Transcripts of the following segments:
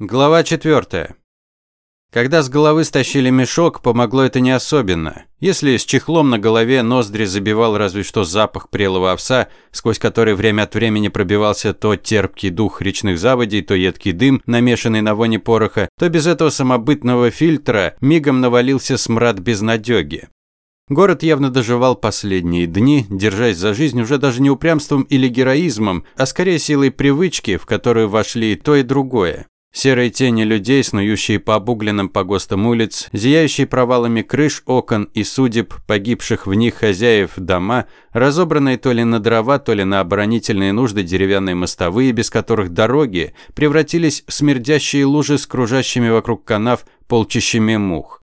Глава 4. Когда с головы стащили мешок, помогло это не особенно. Если с чехлом на голове ноздри забивал разве что запах прелого овса, сквозь который время от времени пробивался то терпкий дух речных заводей, то едкий дым, намешанный на воне пороха, то без этого самобытного фильтра мигом навалился смрад безнадёги. Город явно доживал последние дни, держась за жизнь уже даже не упрямством или героизмом, а скорее силой привычки, в которую вошли то и другое. Серые тени людей, снующие по обугленным погостам улиц, зияющие провалами крыш, окон и судеб, погибших в них хозяев дома, разобранные то ли на дрова, то ли на оборонительные нужды деревянные мостовые, без которых дороги превратились в смердящие лужи с кружащими вокруг канав полчищами мух.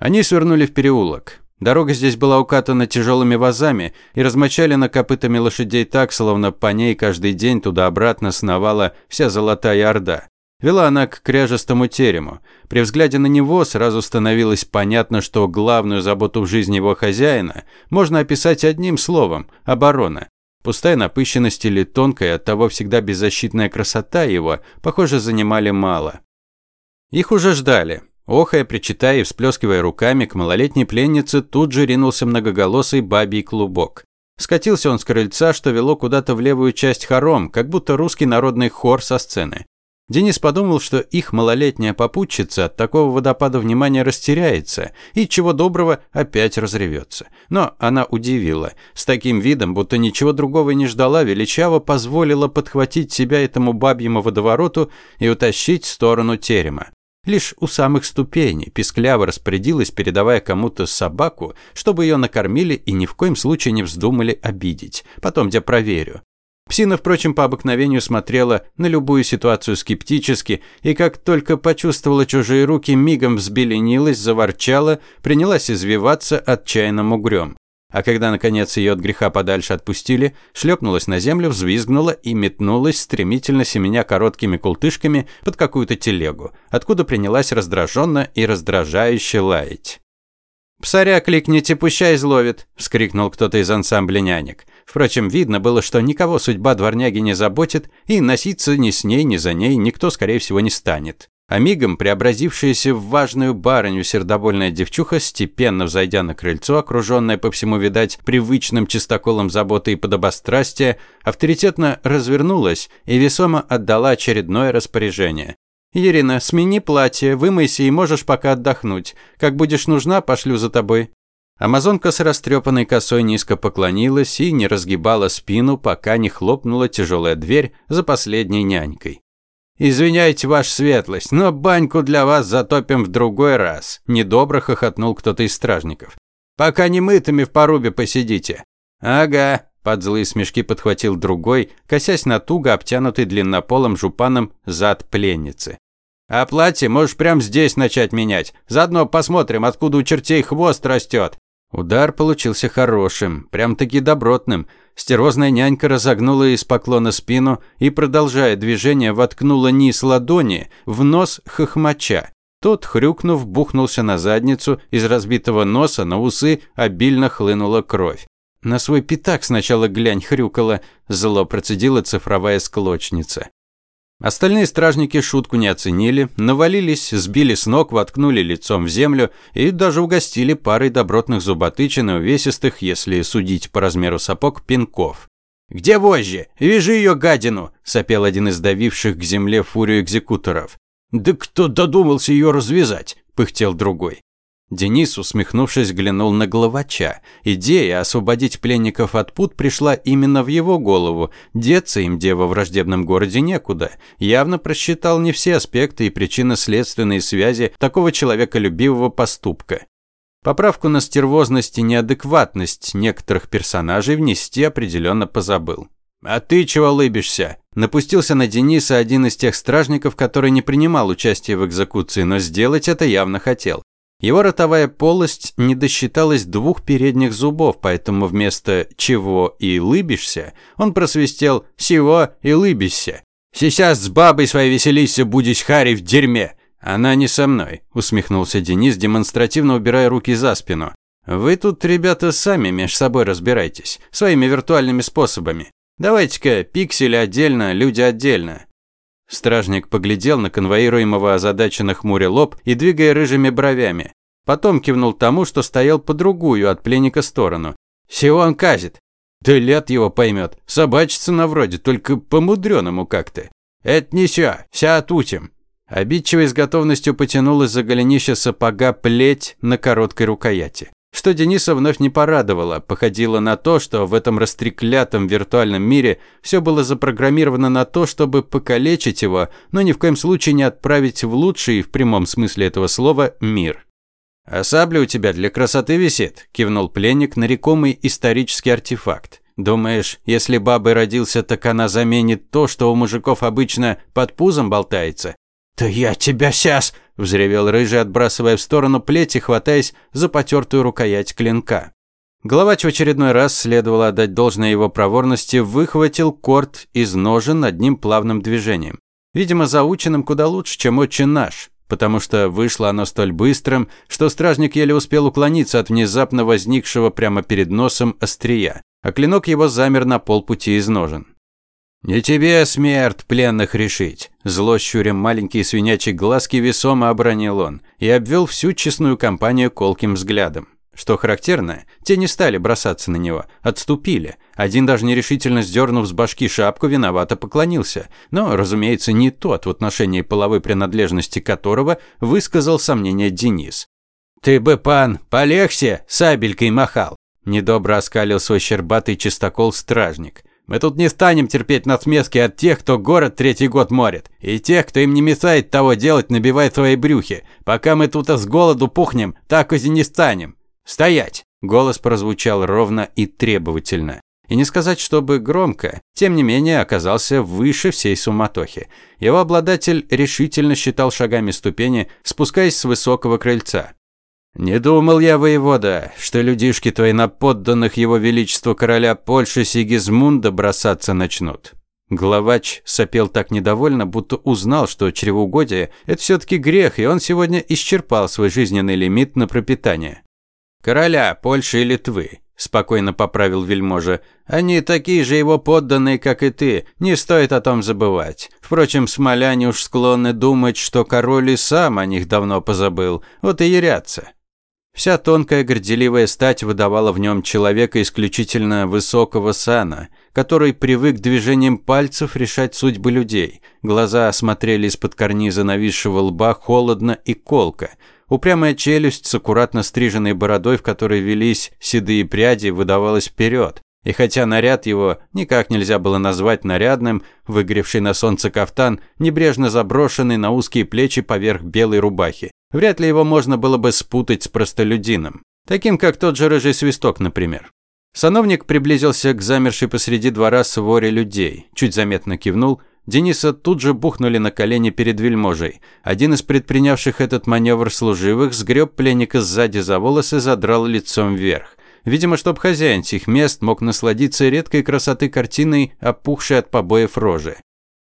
Они свернули в переулок. Дорога здесь была укатана тяжелыми вазами и размочалена копытами лошадей так, словно по ней каждый день туда-обратно сновала вся золотая орда. Вела она к кряжестому терему. При взгляде на него сразу становилось понятно, что главную заботу в жизни его хозяина можно описать одним словом – оборона. Пустая напыщенность или тонкая, оттого всегда беззащитная красота его, похоже, занимали мало. Их уже ждали. Охая, причитая и всплескивая руками, к малолетней пленнице тут же ринулся многоголосый бабий клубок. Скатился он с крыльца, что вело куда-то в левую часть хором, как будто русский народный хор со сцены. Денис подумал, что их малолетняя попутчица от такого водопада внимания растеряется и, чего доброго, опять разревется. Но она удивила. С таким видом, будто ничего другого не ждала, величаво позволила подхватить себя этому бабьему водовороту и утащить в сторону терема. Лишь у самых ступеней пискляво распорядилась, передавая кому-то собаку, чтобы ее накормили и ни в коем случае не вздумали обидеть. Потом я проверю. Псина, впрочем, по обыкновению смотрела на любую ситуацию скептически, и как только почувствовала чужие руки, мигом взбеленилась, заворчала, принялась извиваться отчаянным угрём. А когда, наконец, ее от греха подальше отпустили, шлепнулась на землю, взвизгнула и метнулась, стремительно семеня короткими култышками под какую-то телегу, откуда принялась раздраженно и раздражающе лаять. «Псаря кликните, пущай изловит!» – вскрикнул кто-то из ансамбля нянек. Впрочем, видно было, что никого судьба дворняги не заботит, и носиться ни с ней, ни за ней никто, скорее всего, не станет. А мигом преобразившаяся в важную барыню сердобольная девчуха, степенно взойдя на крыльцо, окруженная по всему, видать, привычным чистоколом заботы и подобострастия, авторитетно развернулась и весомо отдала очередное распоряжение. «Ирина, смени платье, вымойся и можешь пока отдохнуть. Как будешь нужна, пошлю за тобой». Амазонка с растрепанной косой низко поклонилась и не разгибала спину, пока не хлопнула тяжелая дверь за последней нянькой. «Извиняйте, ваша светлость, но баньку для вас затопим в другой раз», – недобро хохотнул кто-то из стражников. «Пока не мытыми в порубе посидите». «Ага», – под злые смешки подхватил другой, косясь на туго обтянутый длиннополым жупаном зад пленницы. А платье можешь прямо здесь начать менять. Заодно посмотрим, откуда у чертей хвост растет. Удар получился хорошим, прям-таки добротным. Стервозная нянька разогнула из поклона спину и, продолжая движение, воткнула низ ладони в нос хохмача. Тот, хрюкнув, бухнулся на задницу, из разбитого носа на усы обильно хлынула кровь. «На свой пятак сначала глянь, хрюкала», – зло процедила цифровая склочница. Остальные стражники шутку не оценили, навалились, сбили с ног, воткнули лицом в землю и даже угостили парой добротных зуботычин и увесистых, если судить по размеру сапог, пинков. «Где вожжи? Вяжи ее гадину!» – сопел один из давивших к земле фурию экзекуторов. «Да кто додумался ее развязать?» – пыхтел другой. Денис, усмехнувшись, глянул на главача. Идея освободить пленников от пут пришла именно в его голову. Деться им, где во враждебном городе, некуда. Явно просчитал не все аспекты и причинно-следственные связи такого человеколюбивого поступка. Поправку на стервозность и неадекватность некоторых персонажей внести определенно позабыл. «А ты чего лыбишься?» Напустился на Дениса один из тех стражников, который не принимал участия в экзекуции, но сделать это явно хотел. Его ротовая полость не досчиталась двух передних зубов, поэтому вместо «чего» и «лыбишься» он просвистел «сего» и «лыбишься». «Сейчас с бабой своей веселися, будешь Харри в дерьме!» «Она не со мной», – усмехнулся Денис, демонстративно убирая руки за спину. «Вы тут, ребята, сами между собой разбирайтесь, своими виртуальными способами. Давайте-ка пиксели отдельно, люди отдельно. Стражник поглядел на конвоируемого озадаченно хмуря лоб и двигая рыжими бровями. Потом кивнул тому, что стоял по другую от пленника сторону. «Сион казит». «Да ляд его поймет. Собачится на вроде, только по-мудреному как-то». «Это не сё, ся отучим». Обидчивый с готовностью потянул из-за голенища сапога плеть на короткой рукояти. Что Дениса вновь не порадовало, походило на то, что в этом растреклятом виртуальном мире все было запрограммировано на то, чтобы покалечить его, но ни в коем случае не отправить в лучший, в прямом смысле этого слова, мир. «А сабля у тебя для красоты висит», – кивнул пленник на рекомый исторический артефакт. «Думаешь, если бабой родился, так она заменит то, что у мужиков обычно под пузом болтается?» «Да я тебя сейчас!» – взревел рыжий, отбрасывая в сторону плети, хватаясь за потертую рукоять клинка. Главач в очередной раз, следовало отдать должное его проворности, выхватил корт из ножен одним плавным движением. Видимо, заученным куда лучше, чем отче наш, потому что вышло оно столь быстрым, что стражник еле успел уклониться от внезапно возникшего прямо перед носом острия, а клинок его замер на полпути из ножен. «Не тебе, смерть, пленных решить!» Зло щуря маленькие свинячьи глазки весомо обронил он и обвел всю честную компанию колким взглядом. Что характерно, те не стали бросаться на него, отступили. Один даже нерешительно сдернув с башки шапку, виновато поклонился. Но, разумеется, не тот, в отношении половой принадлежности которого высказал сомнение Денис. «Ты бы, пан, полегче, сабелькой махал!» Недобро оскалил свой щербатый чистокол стражник. Мы тут не станем терпеть насмешки от тех, кто город третий год морит, и тех, кто им не мешает того делать, набивая свои брюхи. Пока мы тут с голоду пухнем, так и не станем. Стоять!» Голос прозвучал ровно и требовательно. И не сказать, чтобы громко, тем не менее оказался выше всей суматохи. Его обладатель решительно считал шагами ступени, спускаясь с высокого крыльца. «Не думал я, воевода, что людишки твои на подданных его величеству короля Польши Сигизмунда бросаться начнут». Главач сопел так недовольно, будто узнал, что чревоугодие – это все-таки грех, и он сегодня исчерпал свой жизненный лимит на пропитание. «Короля Польши и Литвы», – спокойно поправил вельможа. «Они такие же его подданные, как и ты, не стоит о том забывать. Впрочем, смоляне уж склонны думать, что король и сам о них давно позабыл, вот и ярятся». Вся тонкая горделивая стать выдавала в нем человека исключительно высокого сана, который привык движением пальцев решать судьбы людей. Глаза смотрели из-под карниза нависшего лба холодно и колко. Упрямая челюсть с аккуратно стриженной бородой, в которой велись седые пряди, выдавалась вперед. И хотя наряд его никак нельзя было назвать нарядным, выгоревший на солнце кафтан, небрежно заброшенный на узкие плечи поверх белой рубахи, вряд ли его можно было бы спутать с простолюдином. Таким, как тот же рыжий свисток, например. Сановник приблизился к замершей посреди двора своре людей, чуть заметно кивнул. Дениса тут же бухнули на колени перед вельможей. Один из предпринявших этот маневр служивых сгреб пленника сзади за волосы и задрал лицом вверх. Видимо, чтоб хозяин тех мест мог насладиться редкой красоты картиной, опухшей от побоев рожи.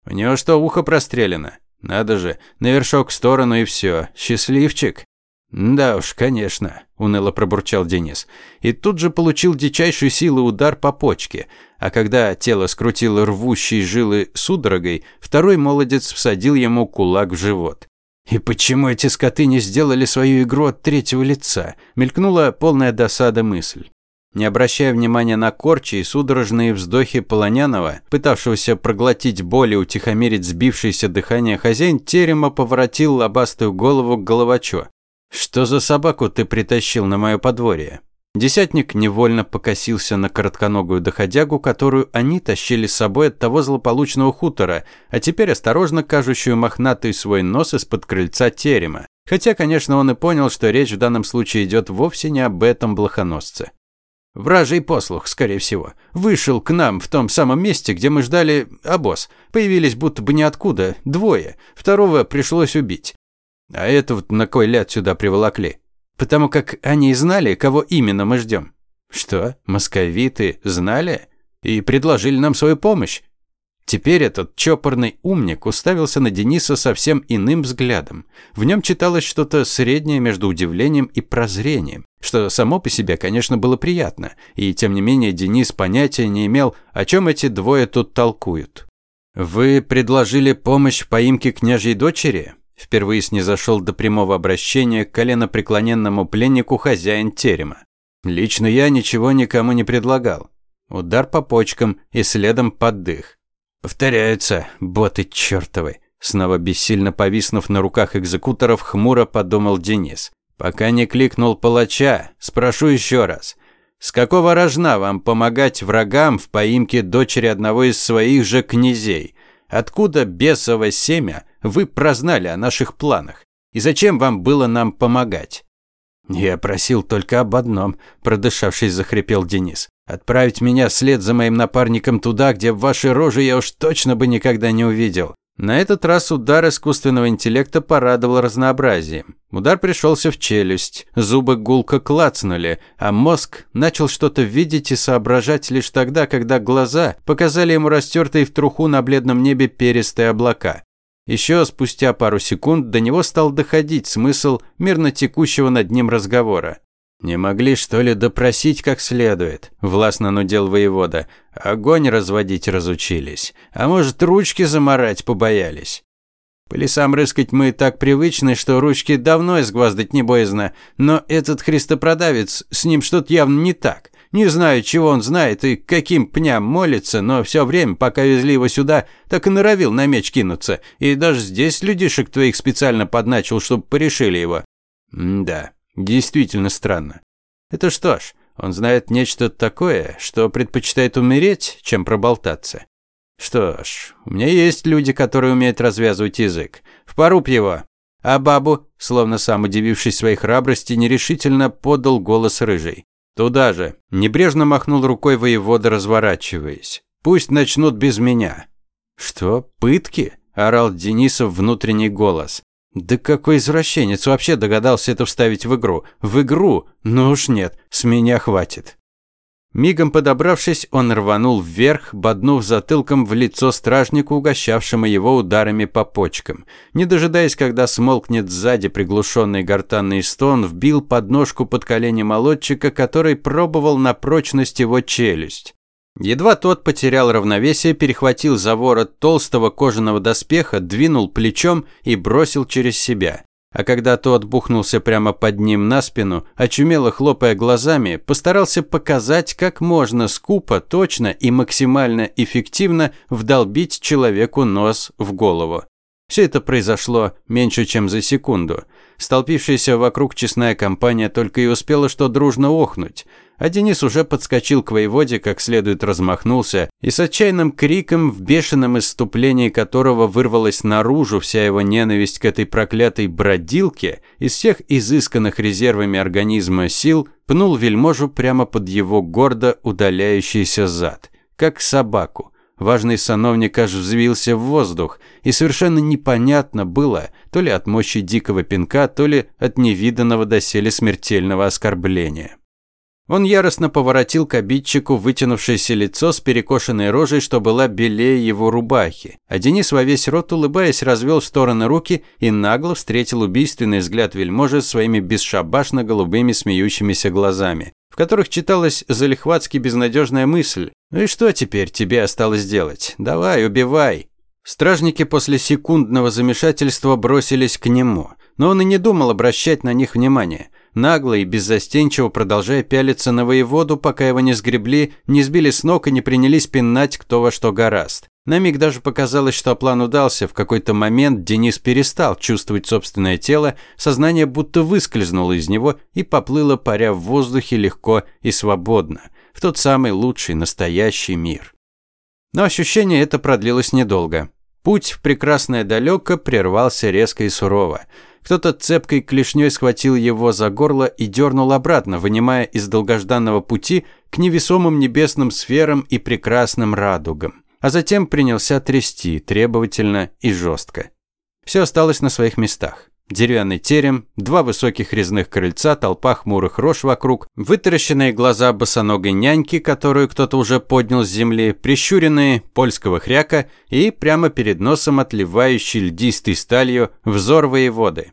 У него что, ухо прострелено? Надо же, на вершок в сторону и все. Счастливчик. «Да уж, конечно», – уныло пробурчал Денис. И тут же получил дичайшую силу удар по почке. А когда тело скрутило рвущей жилы судорогой, второй молодец всадил ему кулак в живот. «И почему эти скоты не сделали свою игру от третьего лица?» – мелькнула полная досада мысль. Не обращая внимания на корчи и судорожные вздохи Полонянова, пытавшегося проглотить боль и утихомирить сбившееся дыхание, хозяин терема поворотил лобастую голову к головачу. «Что за собаку ты притащил на мое подворье?» Десятник невольно покосился на коротконогую доходягу, которую они тащили с собой от того злополучного хутора, а теперь осторожно кажущую мохнатый свой нос из-под крыльца терема. Хотя, конечно, он и понял, что речь в данном случае идет вовсе не об этом блохоносце. Вражий послух, скорее всего. Вышел к нам в том самом месте, где мы ждали обоз. Появились будто бы ниоткуда, двое. Второго пришлось убить. А этого на кой ляд сюда приволокли? Потому как они знали, кого именно мы ждем. Что, московиты знали? И предложили нам свою помощь? Теперь этот чопорный умник уставился на Дениса совсем иным взглядом. В нем читалось что-то среднее между удивлением и прозрением, что само по себе, конечно, было приятно, и тем не менее Денис понятия не имел, о чем эти двое тут толкуют. «Вы предложили помощь в поимке княжьей дочери?» Впервые снизошел до прямого обращения к коленопреклоненному пленнику хозяин терема. «Лично я ничего никому не предлагал. Удар по почкам и следом поддых. Повторяются, боты чертовы. Снова бессильно повиснув на руках экзекуторов, хмуро подумал Денис. Пока не кликнул палача, спрошу еще раз. С какого рожна вам помогать врагам в поимке дочери одного из своих же князей? Откуда бесово семя вы прознали о наших планах? И зачем вам было нам помогать? Я просил только об одном, продышавшись, захрипел Денис. Отправить меня вслед за моим напарником туда, где в вашей роже я уж точно бы никогда не увидел. На этот раз удар искусственного интеллекта порадовал разнообразием. Удар пришелся в челюсть, зубы гулко клацнули, а мозг начал что-то видеть и соображать лишь тогда, когда глаза показали ему растертые в труху на бледном небе перистые облака. Еще спустя пару секунд до него стал доходить смысл мирно текущего над ним разговора. «Не могли, что ли, допросить как следует?» – властно нудел воевода. «Огонь разводить разучились. А может, ручки заморать побоялись?» По лесам рыскать мы так привычны, что ручки давно изгваздать не боязно. Но этот христопродавец, с ним что-то явно не так. Не знаю, чего он знает и каким пням молится, но все время, пока везли его сюда, так и норовил на меч кинуться. И даже здесь людишек твоих специально подначил, чтобы порешили его. Да, Действительно странно. Это что ж, он знает нечто такое, что предпочитает умереть, чем проболтаться. Что ж, у меня есть люди, которые умеют развязывать язык. В поруб его. А бабу, словно сам удивившись своей храбрости, нерешительно подал голос рыжий. Туда же. Небрежно махнул рукой воевода, разворачиваясь. Пусть начнут без меня. Что, пытки? орал Денисов внутренний голос. Да какой извращенец вообще догадался это вставить в игру? В игру? Ну уж нет, с меня хватит. Мигом подобравшись, он рванул вверх, боднув затылком в лицо стражнику, угощавшему его ударами по почкам. Не дожидаясь, когда смолкнет сзади приглушенный гортанный стон, вбил подножку под колени молодчика, который пробовал на прочность его челюсть. Едва тот потерял равновесие, перехватил за ворот толстого кожаного доспеха, двинул плечом и бросил через себя. А когда тот бухнулся прямо под ним на спину, очумело хлопая глазами, постарался показать, как можно скупо, точно и максимально эффективно вдолбить человеку нос в голову. Все это произошло меньше, чем за секунду. Столпившаяся вокруг честная компания только и успела что дружно охнуть – а Денис уже подскочил к воеводе, как следует размахнулся, и с отчаянным криком, в бешеном исступлении которого вырвалась наружу вся его ненависть к этой проклятой бродилке, из всех изысканных резервами организма сил, пнул вельможу прямо под его гордо удаляющийся зад, как собаку. Важный сановник аж взвился в воздух, и совершенно непонятно было, то ли от мощи дикого пинка, то ли от невиданного доселе смертельного оскорбления. Он яростно поворотил к обидчику вытянувшееся лицо с перекошенной рожей, что была белее его рубахи. А Денис во весь рот, улыбаясь, развел в стороны руки и нагло встретил убийственный взгляд вельможи своими бесшабашно-голубыми смеющимися глазами, в которых читалась залихватски безнадежная мысль. «Ну и что теперь тебе осталось делать? Давай, убивай!» Стражники после секундного замешательства бросились к нему, но он и не думал обращать на них внимание нагло и беззастенчиво продолжая пялиться на воеводу, пока его не сгребли, не сбили с ног и не принялись пинать кто во что гораст. На миг даже показалось, что план удался. В какой-то момент Денис перестал чувствовать собственное тело, сознание будто выскользнуло из него и поплыло, паря в воздухе легко и свободно, в тот самый лучший, настоящий мир. Но ощущение это продлилось недолго. Путь в прекрасное далеко прервался резко и сурово. Кто-то цепкой клешней схватил его за горло и дернул обратно, вынимая из долгожданного пути к невесомым небесным сферам и прекрасным радугам. А затем принялся трясти требовательно и жестко. Все осталось на своих местах. Деревянный терем, два высоких резных крыльца, толпа хмурых рож вокруг, вытаращенные глаза босоногой няньки, которую кто-то уже поднял с земли, прищуренные польского хряка и прямо перед носом отливающий льдистой сталью взор воеводы.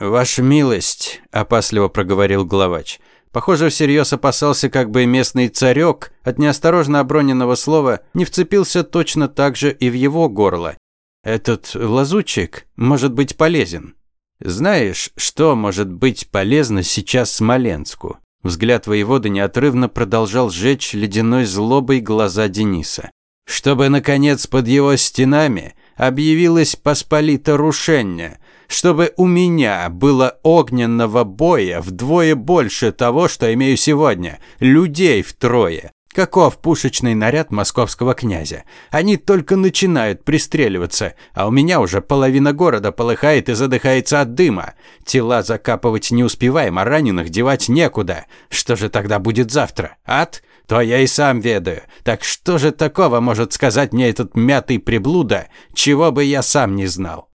«Ваша милость», – опасливо проговорил главач, – Похоже, всерьез опасался, как бы местный царек от неосторожно оброненного слова не вцепился точно так же и в его горло. Этот лазутчик может быть полезен. Знаешь, что может быть полезно сейчас Смоленску? Взгляд воевода неотрывно продолжал сжечь ледяной злобой глаза Дениса. Чтобы, наконец, под его стенами объявилось посполито рушение, чтобы у меня было огненного боя вдвое больше того, что имею сегодня, людей втрое. Каков пушечный наряд московского князя? Они только начинают пристреливаться, а у меня уже половина города полыхает и задыхается от дыма. Тела закапывать не успеваем, а раненых девать некуда. Что же тогда будет завтра? Ад? То я и сам ведаю. Так что же такого может сказать мне этот мятый приблуда, чего бы я сам не знал?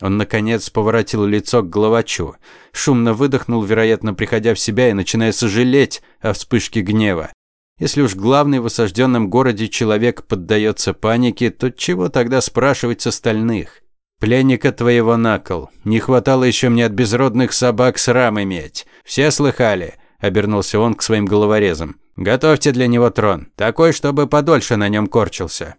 Он, наконец, поворотил лицо к главачу. Шумно выдохнул, вероятно, приходя в себя и начиная сожалеть о вспышке гнева. Если уж главный в осажденном городе человек поддается панике, то чего тогда спрашивать с остальных? Пленника твоего накол. Не хватало еще мне от безродных собак срам иметь. Все слыхали? Обернулся он к своим головорезам. Готовьте для него трон, такой, чтобы подольше на нем корчился.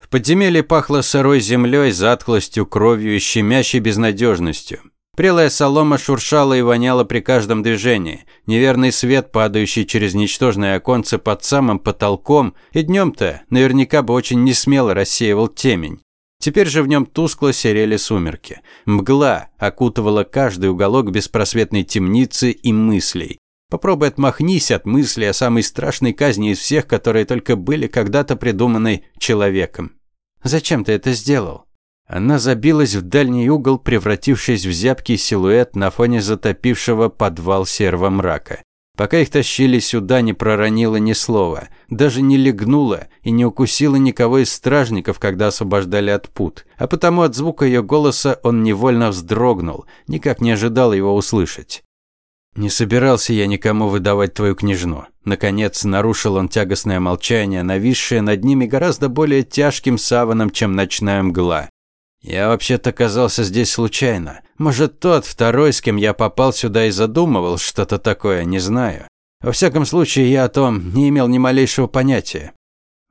В подземелье пахло сырой землей, затхлостью, кровью и щемящей безнадежностью. Прелая солома шуршала и воняла при каждом движении. Неверный свет, падающий через ничтожное оконце под самым потолком, и днем-то наверняка бы очень несмело рассеивал темень. Теперь же в нем тускло серели сумерки. Мгла окутывала каждый уголок беспросветной темницы и мыслей. Попробуй отмахнись от мысли о самой страшной казни из всех, которые только были когда-то придуманы человеком. Зачем ты это сделал? Она забилась в дальний угол, превратившись в зябкий силуэт на фоне затопившего подвал серого мрака. Пока их тащили сюда, не проронила ни слова, даже не легнула и не укусила никого из стражников, когда освобождали от пут. А потому от звука ее голоса он невольно вздрогнул, никак не ожидал его услышать. «Не собирался я никому выдавать твою княжну». Наконец, нарушил он тягостное молчание, нависшее над ними гораздо более тяжким саваном, чем ночная мгла. «Я вообще-то оказался здесь случайно. Может, тот второй, с кем я попал сюда и задумывал что-то такое, не знаю. Во всяком случае, я о том не имел ни малейшего понятия.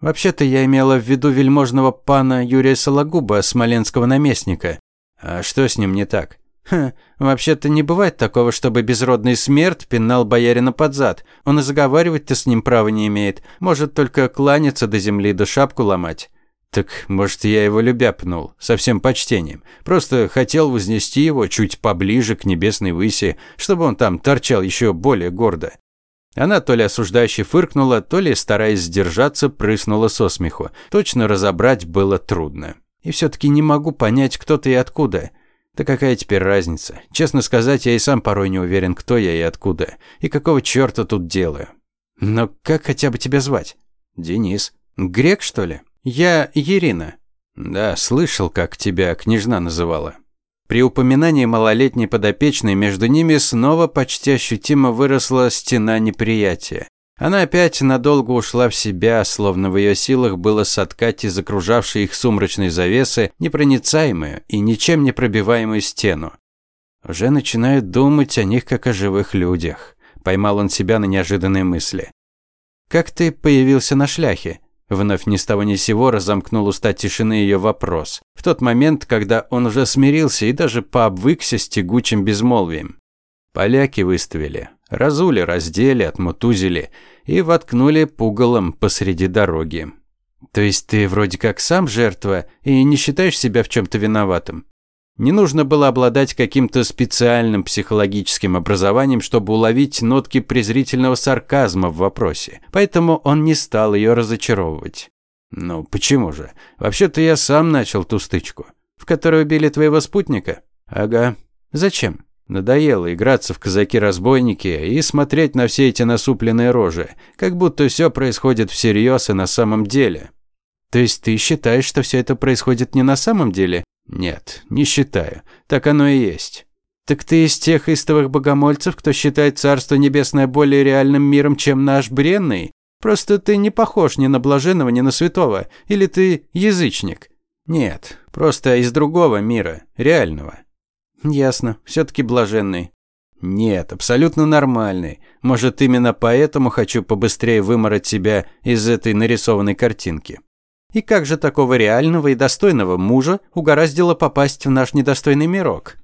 Вообще-то я имела в виду вельможного пана Юрия Сологуба, смоленского наместника. А что с ним не так?» Ха, вообще-то не бывает такого, чтобы безродный смерть пинал боярина под зад. Он и заговаривать-то с ним права не имеет. Может только кланяться до земли да шапку ломать. Так, может, я его любя пнул, со всем почтением. Просто хотел вознести его чуть поближе к небесной выси, чтобы он там торчал еще более гордо. Она то ли осуждающе фыркнула, то ли, стараясь сдержаться, прыснула со смеху. Точно разобрать было трудно. И все-таки не могу понять, кто ты и откуда. Да какая теперь разница? Честно сказать, я и сам порой не уверен, кто я и откуда. И какого черта тут делаю. Но как хотя бы тебя звать? Денис. Грек, что ли? Я Ирина. Да, слышал, как тебя княжна называла. При упоминании малолетней подопечной между ними снова почти ощутимо выросла стена неприятия. Она опять надолго ушла в себя, словно в ее силах было соткать из окружавшей их сумрачной завесы непроницаемую и ничем не пробиваемую стену. Уже начинают думать о них как о живых людях. Поймал он себя на неожиданные мысли. «Как ты появился на шляхе?» Вновь ни с того ни сего разомкнул уста тишины ее вопрос. В тот момент, когда он уже смирился и даже пообвыкся с тягучим безмолвием. Поляки выставили. Разули, раздели, отмутузили и воткнули пугалом посреди дороги. То есть ты вроде как сам жертва и не считаешь себя в чем-то виноватым? Не нужно было обладать каким-то специальным психологическим образованием, чтобы уловить нотки презрительного сарказма в вопросе. Поэтому он не стал ее разочаровывать. Ну, почему же? Вообще-то я сам начал ту стычку. В которой убили твоего спутника? Ага. Зачем? Надоело играться в казаки-разбойники и смотреть на все эти насупленные рожи, как будто все происходит всерьез и на самом деле. То есть ты считаешь, что все это происходит не на самом деле? Нет, не считаю. Так оно и есть. Так ты из тех истовых богомольцев, кто считает Царство Небесное более реальным миром, чем наш бренный? Просто ты не похож ни на блаженного, ни на святого. Или ты язычник? Нет, просто из другого мира, реального. Ясно, все-таки блаженный. Нет, абсолютно нормальный. Может, именно поэтому хочу побыстрее вымороть себя из этой нарисованной картинки. И как же такого реального и достойного мужа угораздило попасть в наш недостойный мирок?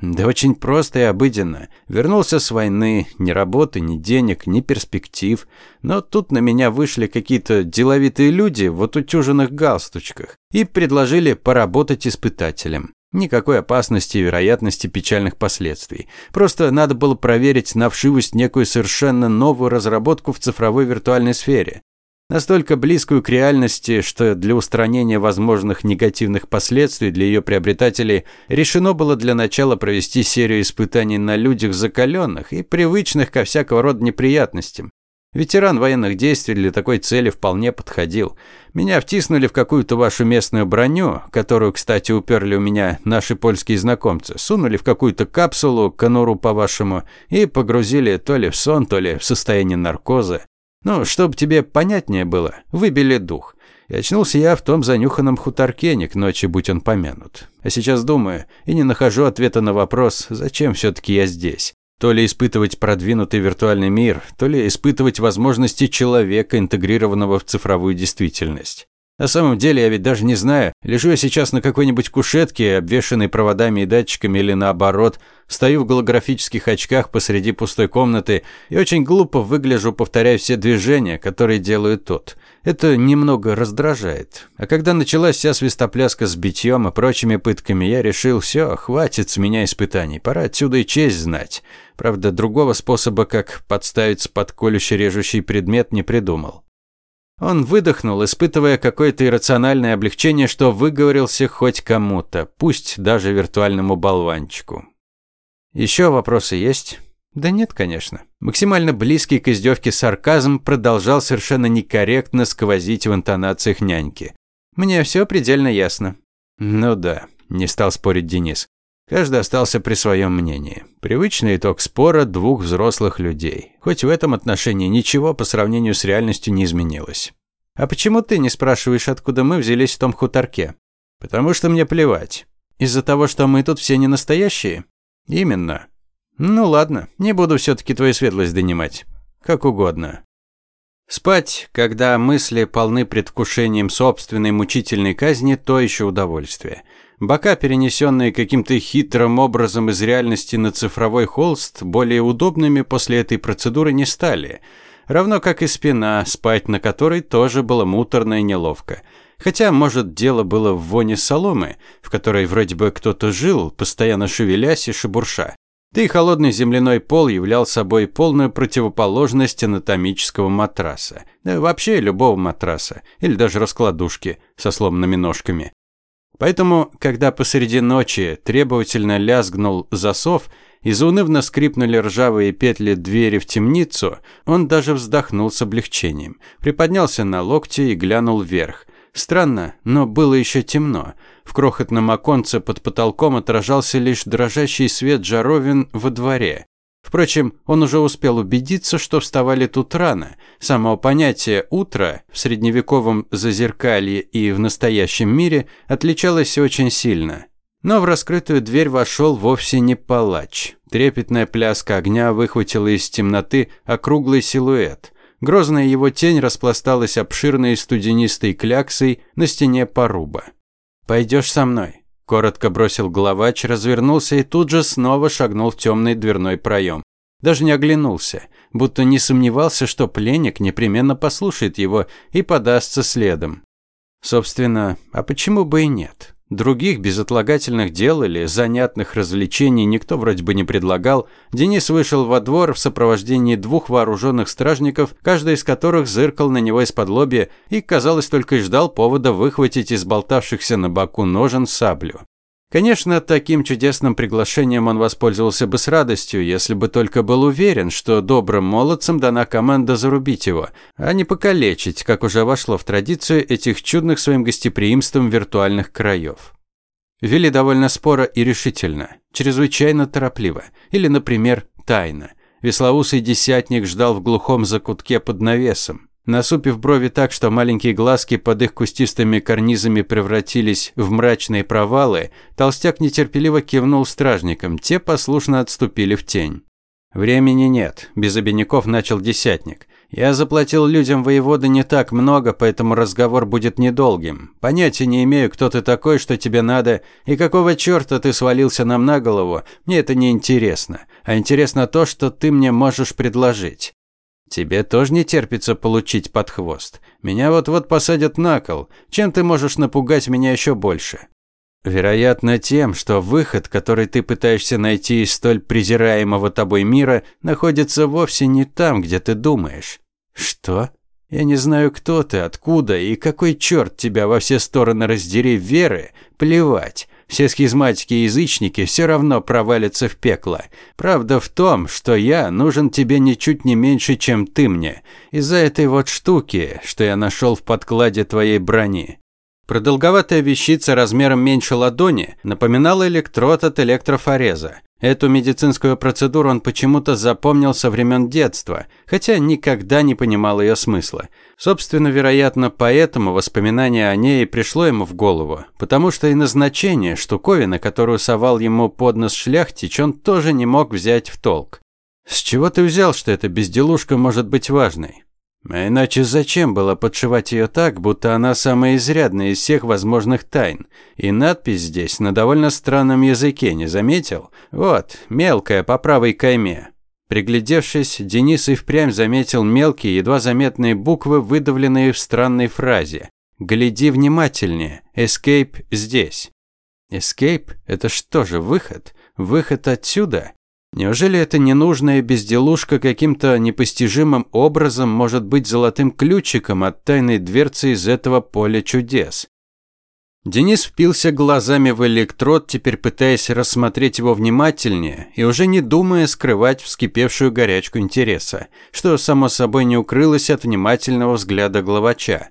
Да очень просто и обыденно. Вернулся с войны, ни работы, ни денег, ни перспектив. Но тут на меня вышли какие-то деловитые люди в отутюженных галстучках и предложили поработать испытателем. Никакой опасности и вероятности печальных последствий. Просто надо было проверить на вшивость некую совершенно новую разработку в цифровой виртуальной сфере настолько близкую к реальности, что для устранения возможных негативных последствий для ее приобретателей решено было для начала провести серию испытаний на людях закаленных и привычных ко всякого рода неприятностям. Ветеран военных действий для такой цели вполне подходил. Меня втиснули в какую-то вашу местную броню, которую, кстати, уперли у меня наши польские знакомцы, сунули в какую-то капсулу, конуру по-вашему, и погрузили то ли в сон, то ли в состояние наркоза. Ну, чтобы тебе понятнее было, выбили дух. И очнулся я в том занюханном хуторке не к ночи, будь он помянут. А сейчас думаю, и не нахожу ответа на вопрос, зачем все-таки я здесь. То ли испытывать продвинутый виртуальный мир, то ли испытывать возможности человека, интегрированного в цифровую действительность. На самом деле я ведь даже не знаю, лежу я сейчас на какой-нибудь кушетке, обвешанной проводами и датчиками, или наоборот, стою в голографических очках посреди пустой комнаты и очень глупо выгляжу, повторяя все движения, которые делаю тот. Это немного раздражает. А когда началась вся свистопляска с битьем и прочими пытками, я решил, все, хватит с меня испытаний, пора отсюда и честь знать. Правда, другого способа, как подставить под колюще режущий предмет, не придумал. Он выдохнул, испытывая какое-то иррациональное облегчение, что выговорился хоть кому-то, пусть даже виртуальному болванчику. Еще вопросы есть? Да нет, конечно. Максимально близкий к издевке сарказм продолжал совершенно некорректно сквозить в интонациях няньки. Мне все предельно ясно. Ну да, не стал спорить Денис. Каждый остался при своем мнении. Привычный итог спора двух взрослых людей. Хоть в этом отношении ничего по сравнению с реальностью не изменилось. «А почему ты не спрашиваешь, откуда мы взялись в том хуторке?» «Потому что мне плевать. Из-за того, что мы тут все не настоящие?» «Именно. Ну ладно, не буду все-таки твою светлость донимать. Как угодно». Спать, когда мысли полны предвкушением собственной мучительной казни, то еще удовольствие – Бока, перенесенные каким-то хитрым образом из реальности на цифровой холст, более удобными после этой процедуры не стали. Равно как и спина, спать на которой тоже было муторно и неловко. Хотя, может, дело было в воне соломы, в которой вроде бы кто-то жил, постоянно шевелясь и шебурша. Да и холодный земляной пол являл собой полную противоположность анатомического матраса. Да вообще любого матраса. Или даже раскладушки со сломанными ножками. Поэтому, когда посреди ночи требовательно лязгнул засов и заунывно скрипнули ржавые петли двери в темницу, он даже вздохнул с облегчением, приподнялся на локте и глянул вверх. Странно, но было еще темно. В крохотном оконце под потолком отражался лишь дрожащий свет жаровин во дворе. Впрочем, он уже успел убедиться, что вставали тут рано. Само понятие «утро» в средневековом зазеркалье и в настоящем мире отличалось очень сильно. Но в раскрытую дверь вошел вовсе не палач. Трепетная пляска огня выхватила из темноты округлый силуэт. Грозная его тень распласталась обширной студенистой кляксой на стене поруба. «Пойдешь со мной?» Коротко бросил главач, развернулся и тут же снова шагнул в темный дверной проем. Даже не оглянулся, будто не сомневался, что пленник непременно послушает его и подастся следом. Собственно, а почему бы и нет? Других безотлагательных дел или занятных развлечений никто вроде бы не предлагал. Денис вышел во двор в сопровождении двух вооруженных стражников, каждый из которых зыркал на него из-под лобья и, казалось, только и ждал повода выхватить из болтавшихся на боку ножен саблю. Конечно, таким чудесным приглашением он воспользовался бы с радостью, если бы только был уверен, что добрым молодцам дана команда зарубить его, а не покалечить, как уже вошло в традицию этих чудных своим гостеприимством виртуальных краев. Вели довольно споро и решительно, чрезвычайно торопливо, или, например, тайно. Веслоусый десятник ждал в глухом закутке под навесом. Насупив брови так, что маленькие глазки под их кустистыми карнизами превратились в мрачные провалы, толстяк нетерпеливо кивнул стражникам, те послушно отступили в тень. Времени нет, без обиняков начал десятник. Я заплатил людям воеводы не так много, поэтому разговор будет недолгим. Понятия не имею, кто ты такой, что тебе надо, и какого черта ты свалился нам на голову. Мне это не интересно. А интересно то, что ты мне можешь предложить. Тебе тоже не терпится получить под хвост. Меня вот-вот посадят на кол. Чем ты можешь напугать меня еще больше? Вероятно, тем, что выход, который ты пытаешься найти из столь презираемого тобой мира, находится вовсе не там, где ты думаешь. Что? Я не знаю, кто ты, откуда и какой черт тебя во все стороны раздери веры. Плевать. Все схизматики и язычники все равно провалятся в пекло. Правда в том, что я нужен тебе ничуть не меньше, чем ты мне. Из-за этой вот штуки, что я нашел в подкладе твоей брони. Продолговатая вещица размером меньше ладони напоминала электрод от электрофореза. Эту медицинскую процедуру он почему-то запомнил со времен детства, хотя никогда не понимал ее смысла. Собственно, вероятно, поэтому воспоминание о ней пришло ему в голову, потому что и назначение штуковины, которую совал ему под нос шляхтич, он тоже не мог взять в толк. «С чего ты взял, что эта безделушка может быть важной?» А иначе зачем было подшивать ее так, будто она самая изрядная из всех возможных тайн? И надпись здесь на довольно странном языке, не заметил? Вот, мелкая по правой кайме. Приглядевшись, Денис и впрямь заметил мелкие, едва заметные буквы, выдавленные в странной фразе. «Гляди внимательнее. Escape здесь». Escape? Это что же, выход? Выход отсюда? Неужели эта ненужная безделушка каким-то непостижимым образом может быть золотым ключиком от тайной дверцы из этого поля чудес? Денис впился глазами в электрод, теперь пытаясь рассмотреть его внимательнее и уже не думая скрывать вскипевшую горячку интереса, что само собой не укрылось от внимательного взгляда главача.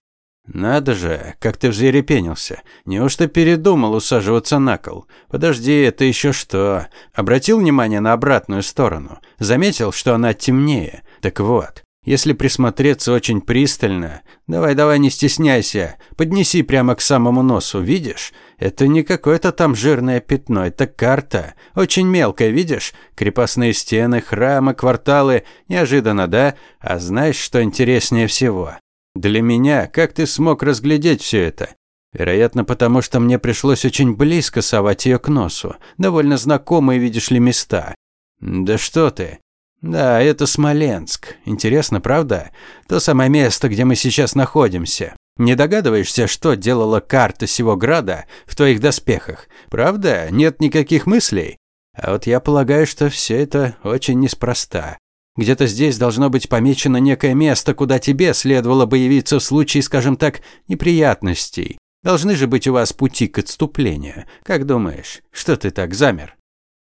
«Надо же, как ты взъерепенился. Неужто передумал усаживаться на кол? Подожди, это еще что? Обратил внимание на обратную сторону? Заметил, что она темнее? Так вот, если присмотреться очень пристально... Давай-давай, не стесняйся. Поднеси прямо к самому носу, видишь? Это не какое-то там жирное пятно, это карта. Очень мелкая, видишь? Крепостные стены, храмы, кварталы. Неожиданно, да? А знаешь, что интереснее всего? Для меня, как ты смог разглядеть все это? Вероятно, потому что мне пришлось очень близко совать ее к носу. Довольно знакомые, видишь ли, места. Да что ты. Да, это Смоленск. Интересно, правда? То самое место, где мы сейчас находимся. Не догадываешься, что делала карта сего града в твоих доспехах? Правда? Нет никаких мыслей? А вот я полагаю, что все это очень неспроста. Где-то здесь должно быть помечено некое место, куда тебе следовало бы явиться в случае, скажем так, неприятностей. Должны же быть у вас пути к отступлению. Как думаешь, что ты так замер?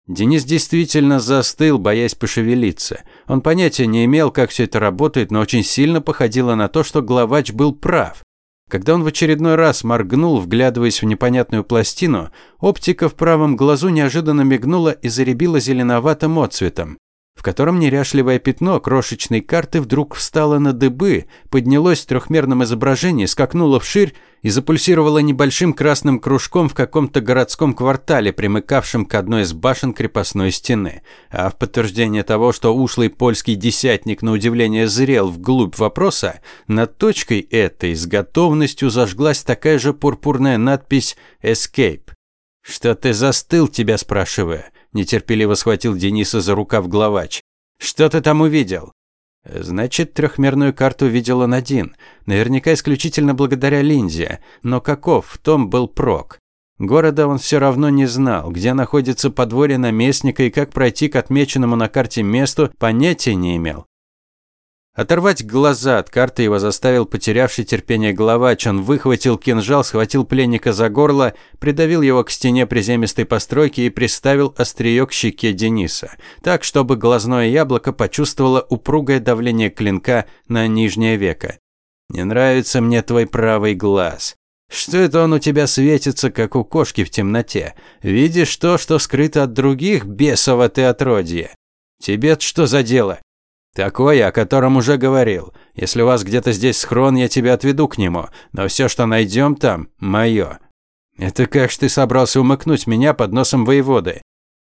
Денис действительно застыл, боясь пошевелиться. Он понятия не имел, как все это работает, но очень сильно походило на то, что главач был прав. Когда он в очередной раз моргнул, вглядываясь в непонятную пластину, оптика в правом глазу неожиданно мигнула и заребила зеленоватым отцветом в котором неряшливое пятно крошечной карты вдруг встало на дыбы, поднялось в трехмерном изображении, скакнуло вширь и запульсировало небольшим красным кружком в каком-то городском квартале, примыкавшем к одной из башен крепостной стены. А в подтверждение того, что ушлый польский десятник на удивление зрел вглубь вопроса, над точкой этой с готовностью зажглась такая же пурпурная надпись «Escape». «Что ты застыл, тебя спрашиваю?» Нетерпеливо схватил Дениса за рукав главач. Что ты там увидел? Значит, трехмерную карту видел он один. Наверняка исключительно благодаря Линзе. Но каков в том был прок? Города он все равно не знал, где находится подворье наместника и как пройти к отмеченному на карте месту, понятия не имел. Оторвать глаза от карты его заставил потерявший терпение главач. Он выхватил кинжал, схватил пленника за горло, придавил его к стене приземистой постройки и приставил острие к щеке Дениса, так, чтобы глазное яблоко почувствовало упругое давление клинка на нижнее веко. «Не нравится мне твой правый глаз. Что это он у тебя светится, как у кошки в темноте? Видишь то, что скрыто от других, бесово ты отродье? Тебе что за дело? Такое, о котором уже говорил. Если у вас где-то здесь схрон, я тебя отведу к нему. Но все, что найдем там, мое. Это как ж ты собрался умыкнуть меня под носом воеводы?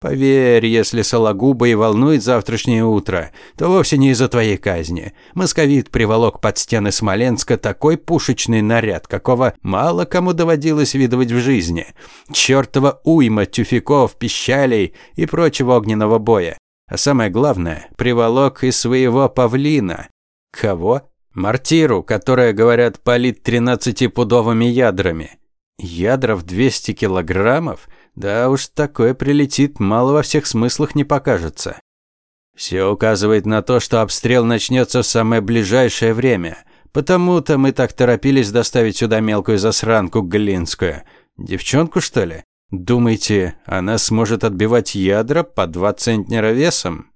Поверь, если Сологуба и волнует завтрашнее утро, то вовсе не из-за твоей казни. Московит приволок под стены Смоленска такой пушечный наряд, какого мало кому доводилось видывать в жизни. Чёртова уйма тюфяков, пищалей и прочего огненного боя. А самое главное, приволок из своего павлина. Кого? Мартиру, которая, говорят, палит тринадцатипудовыми ядрами. Ядра в 200 килограммов? Да уж, такое прилетит, мало во всех смыслах не покажется. Все указывает на то, что обстрел начнется в самое ближайшее время. Потому-то мы так торопились доставить сюда мелкую засранку Глинскую. Девчонку, что ли? Думаете, она сможет отбивать ядра по два центнера весом?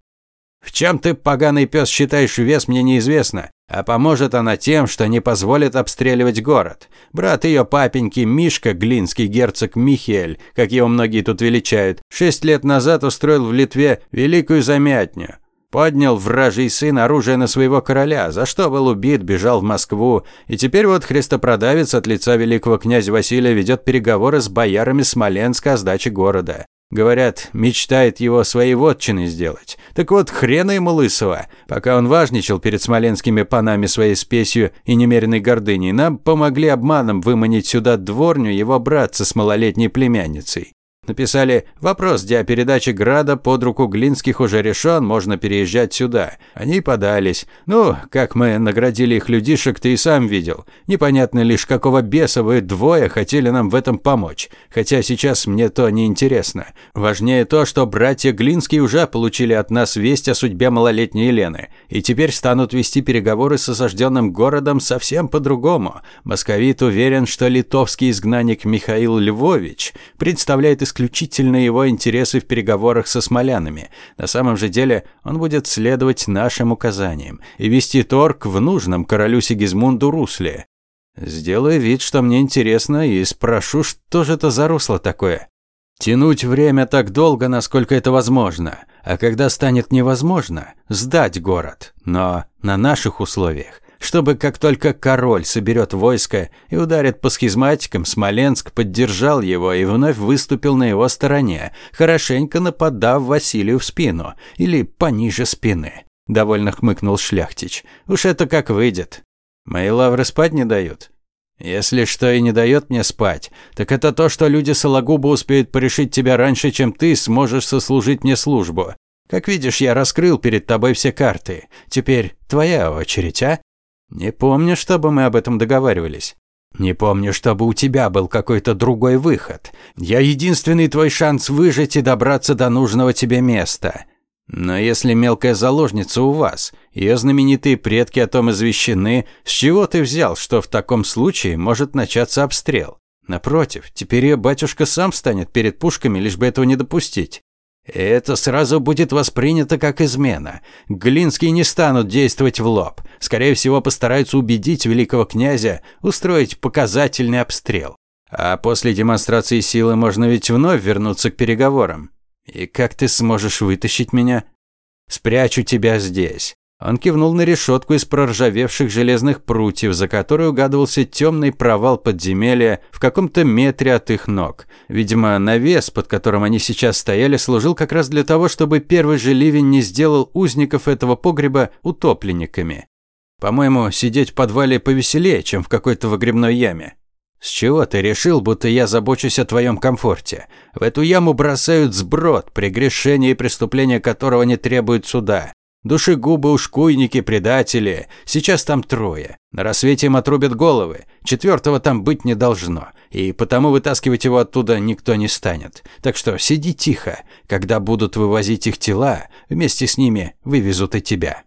В чем ты, поганый пес, считаешь вес, мне неизвестно. А поможет она тем, что не позволит обстреливать город. Брат ее папеньки, Мишка, глинский герцог Михель, как его многие тут величают, шесть лет назад устроил в Литве великую замятню. Поднял вражий сын оружие на своего короля, за что был убит, бежал в Москву. И теперь вот христопродавец от лица великого князя Василия ведет переговоры с боярами Смоленска о сдаче города. Говорят, мечтает его своей вотчиной сделать. Так вот, хрена ему лысого. Пока он важничал перед смоленскими панами своей спесью и немеренной гордыней, нам помогли обманом выманить сюда дворню его братца с малолетней племянницей. Написали «Вопрос для передачи Града под руку Глинских уже решен, можно переезжать сюда». Они подались. Ну, как мы наградили их людишек, ты и сам видел. Непонятно лишь, какого беса вы двое хотели нам в этом помочь. Хотя сейчас мне то не интересно. Важнее то, что братья Глинские уже получили от нас весть о судьбе малолетней Елены. И теперь станут вести переговоры с осажденным городом совсем по-другому. Московит уверен, что литовский изгнанник Михаил Львович представляет исключительно исключительно его интересы в переговорах со смолянами. На самом же деле он будет следовать нашим указаниям и вести торг в нужном королю Сигизмунду русле. Сделаю вид, что мне интересно, и спрошу, что же это за русло такое. Тянуть время так долго, насколько это возможно, а когда станет невозможно, сдать город, но на наших условиях чтобы как только король соберет войско и ударит по схизматикам, Смоленск поддержал его и вновь выступил на его стороне, хорошенько нападав Василию в спину или пониже спины. Довольно хмыкнул Шляхтич. Уж это как выйдет. Мои лавры спать не дают. Если что и не дает мне спать, так это то, что люди Сологуба успеют порешить тебя раньше, чем ты сможешь сослужить мне службу. Как видишь, я раскрыл перед тобой все карты. Теперь твоя очередь, а? Не помню, чтобы мы об этом договаривались. Не помню, чтобы у тебя был какой-то другой выход. Я единственный твой шанс выжить и добраться до нужного тебе места. Но если мелкая заложница у вас, ее знаменитые предки о том извещены, с чего ты взял, что в таком случае может начаться обстрел? Напротив, теперь ее батюшка сам станет перед пушками, лишь бы этого не допустить. Это сразу будет воспринято как измена. Глинские не станут действовать в лоб. Скорее всего, постараются убедить великого князя устроить показательный обстрел. А после демонстрации силы можно ведь вновь вернуться к переговорам. И как ты сможешь вытащить меня? Спрячу тебя здесь. Он кивнул на решетку из проржавевших железных прутьев, за которой угадывался темный провал подземелья в каком-то метре от их ног. Видимо, навес, под которым они сейчас стояли, служил как раз для того, чтобы первый же ливень не сделал узников этого погреба утопленниками. По-моему, сидеть в подвале повеселее, чем в какой-то выгребной яме. С чего ты решил, будто я забочусь о твоем комфорте? В эту яму бросают сброд, прегрешение и преступление которого не требуют суда. Душегубы, ушкуйники, предатели. Сейчас там трое. На рассвете им отрубят головы. Четвертого там быть не должно. И потому вытаскивать его оттуда никто не станет. Так что сиди тихо. Когда будут вывозить их тела, вместе с ними вывезут и тебя.